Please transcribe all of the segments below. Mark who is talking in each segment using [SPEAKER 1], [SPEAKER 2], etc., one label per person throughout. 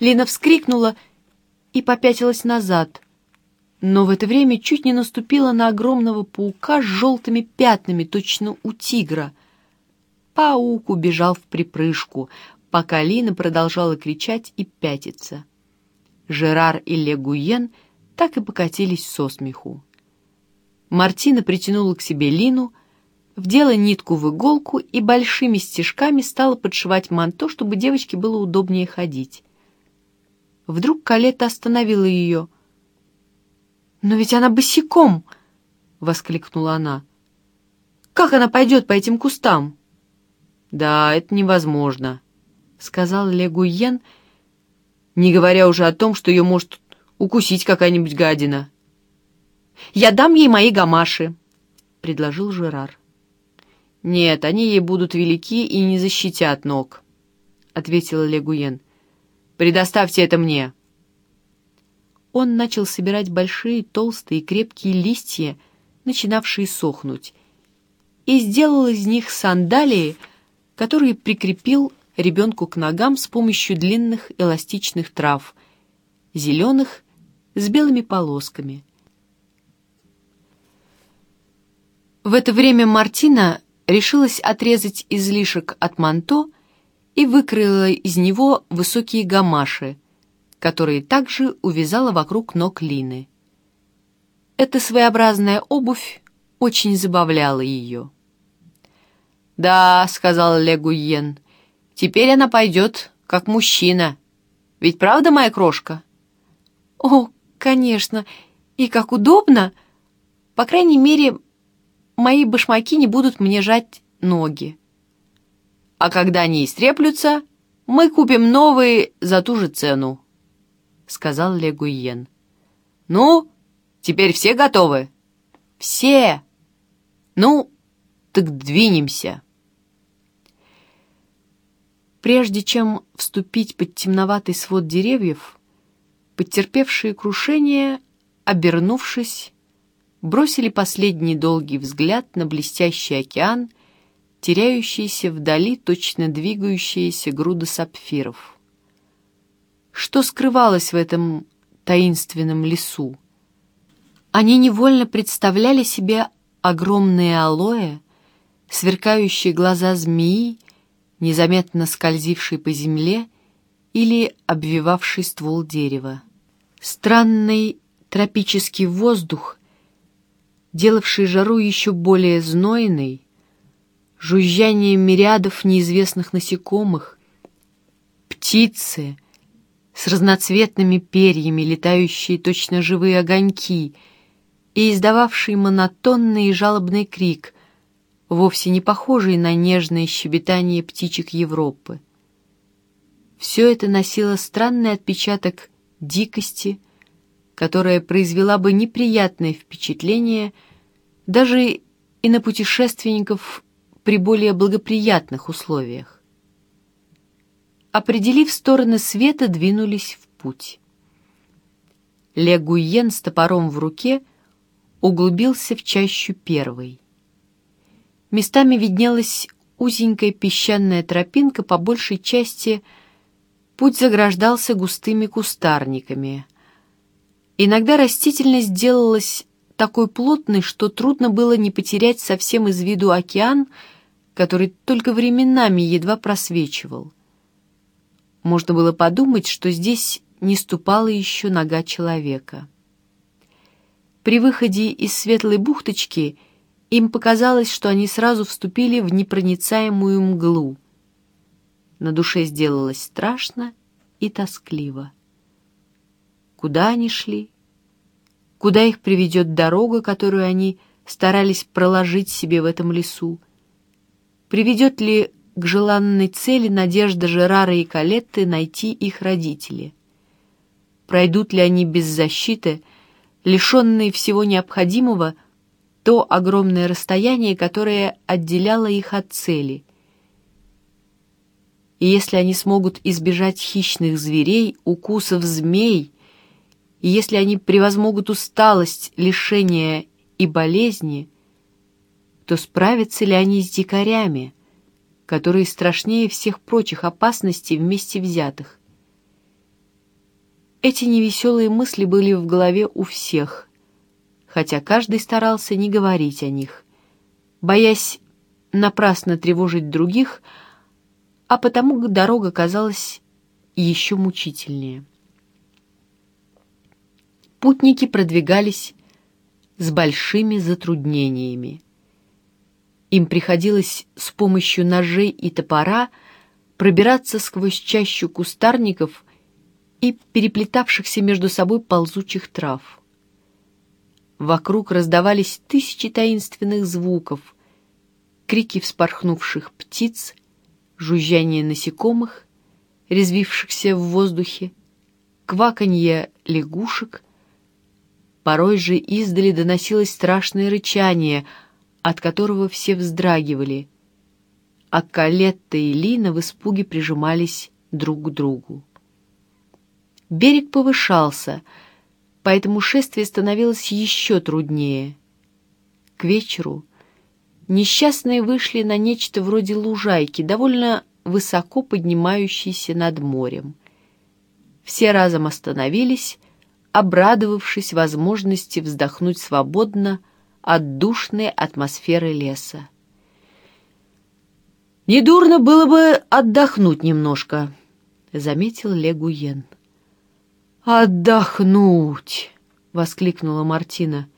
[SPEAKER 1] Лина вскрикнула и попятилась назад, но в это время чуть не наступила на огромного паука с желтыми пятнами, точно у тигра. Паук убежал в припрыжку, пока Лина продолжала кричать и пятиться. Жерар и Легуен так и покатились со смеху. Мартина притянула к себе Лину, вдела нитку в иголку и большими стежками стала подшивать манто, чтобы девочке было удобнее ходить. Вдруг Калетта остановила ее. «Но ведь она босиком!» — воскликнула она. «Как она пойдет по этим кустам?» «Да, это невозможно», — сказал Легуен, не говоря уже о том, что ее может укусить какая-нибудь гадина. «Я дам ей мои гамаши», — предложил Жерар. «Нет, они ей будут велики и не защитят ног», — ответила Легуен. «Предоставьте это мне». Он начал собирать большие, толстые, крепкие листья, начинавшие сохнуть, и сделал из них сандалии, которые прикрепил ребенку к ногам с помощью длинных эластичных трав, зеленых с белыми полосками. В это время Мартина решилась отрезать излишек от манто и выкроила из него высокие гамаши, которые также увязала вокруг ног Лины. Эта своеобразная обувь очень забавляла ее. «Да», — сказал Легуен, — «теперь она пойдет как мужчина. Ведь правда, моя крошка?» «О, конечно, и как удобно! По крайней мере, мои башмаки не будут мне жать ноги.
[SPEAKER 2] А когда они истреплются, мы купим новые за ту же цену, — сказал Легуйен. Ну, теперь все готовы? Все! Ну, так двинемся.
[SPEAKER 1] Прежде чем вступить под темноватый свод деревьев, потерпевшие крушение, обернувшись, бросили последний долгий взгляд на блестящий океан, теряющийся вдали точно двигающиеся груды сапфиров. Что скрывалось в этом таинственном лесу? Они невольно представляли себе огромные алоэ, сверкающие глаза змеи, незаметно скользившие по земле или обвивавший ствол дерева. Странный тропический воздух делавший жару еще более знойной, жужжание мириадов неизвестных насекомых, птицы с разноцветными перьями, летающие точно живые огоньки и издававшие монотонный и жалобный крик, вовсе не похожий на нежное щебетание птичек Европы. Все это носило странный отпечаток дикости, которая произвела бы неприятное впечатление даже и на путешественников при более благоприятных условиях. Определив стороны света, двинулись в путь. Ле Гуйен с топором в руке углубился в чащу первой. Местами виднелась узенькая песчаная тропинка, по большей части путь заграждался густыми кустарниками — Иногда растительность делалась такой плотной, что трудно было не потерять совсем из виду океан, который только временами едва просвечивал. Можно было подумать, что здесь не ступала еще нога человека. При выходе из светлой бухточки им показалось, что они сразу вступили в непроницаемую мглу. На душе сделалось страшно и тоскливо. Куда они шли? Куда их приведет дорога, которую они старались проложить себе в этом лесу? Приведет ли к желанной цели надежда Жерара и Калетты найти их родителей? Пройдут ли они без защиты, лишенные всего необходимого, то огромное расстояние, которое отделяло их от цели? И если они смогут избежать хищных зверей, укусов змей, и если они превозмогут усталость, лишение и болезни, то справятся ли они с дикарями, которые страшнее всех прочих опасностей вместе взятых? Эти невеселые мысли были в голове у всех, хотя каждый старался не говорить о них, боясь напрасно тревожить других, а потому дорога казалась еще мучительнее. Путники продвигались с большими затруднениями. Им приходилось с помощью ножей и топора пробираться сквозь чащу кустарников и переплетавшихся между собой ползучих трав. Вокруг раздавались тысячи таинственных звуков, крики вспорхнувших птиц, жужжание насекомых, резвившихся в воздухе, кваканье лягушек. Порой же издали доносилось страшное рычание, от которого все вздрагивали, а Калетта и Лина в испуге прижимались друг к другу. Берег повышался, поэтому шествие становилось еще труднее. К вечеру несчастные вышли на нечто вроде лужайки, довольно высоко поднимающейся над морем. Все разом остановились, обрадовавшись возможности вздохнуть свободно от душной атмосферы леса. «Недурно было бы отдохнуть немножко», — заметил Легуен. «Отдохнуть!» — воскликнула Мартина.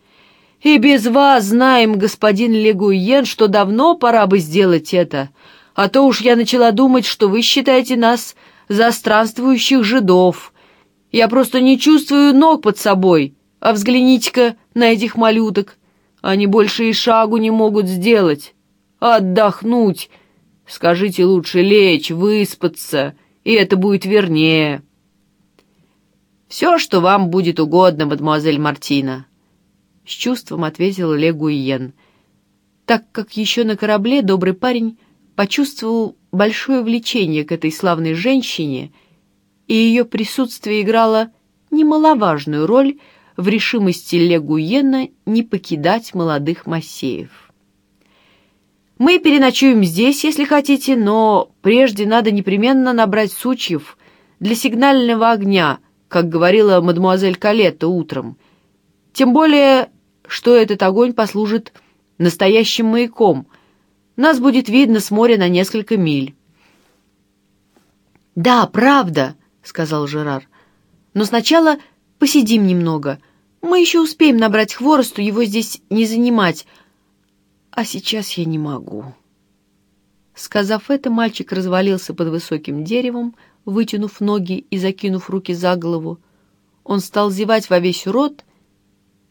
[SPEAKER 1] «И без вас знаем, господин Легуен, что давно пора бы сделать это, а то уж я начала думать, что вы считаете нас за странствующих жидов. Я просто не чувствую ног под собой, а взгляните-ка на этих малюток. Они больше и шагу не могут сделать. Отдохнуть! Скажите лучше лечь, выспаться, и это будет вернее». «Все, что вам будет угодно, мадемуазель Мартина», — с чувством ответил Легуиен, так как еще на корабле добрый парень почувствовал большое влечение к этой славной женщине, и ее присутствие играло немаловажную роль в решимости Легуена не покидать молодых массеев. «Мы переночуем здесь, если хотите, но прежде надо непременно набрать сучьев для сигнального огня», как говорила мадемуазель Калетта утром. Тем более, что этот огонь послужит настоящим маяком. Нас будет видно с моря на несколько миль. «Да, правда», — сказал Жерар. «Но сначала посидим немного. Мы еще успеем набрать хворосту, его здесь не занимать. А сейчас я не могу». Сказав это, мальчик развалился под высоким деревом, вытянув ноги и закинув руки за голову. Он стал зевать во весь рот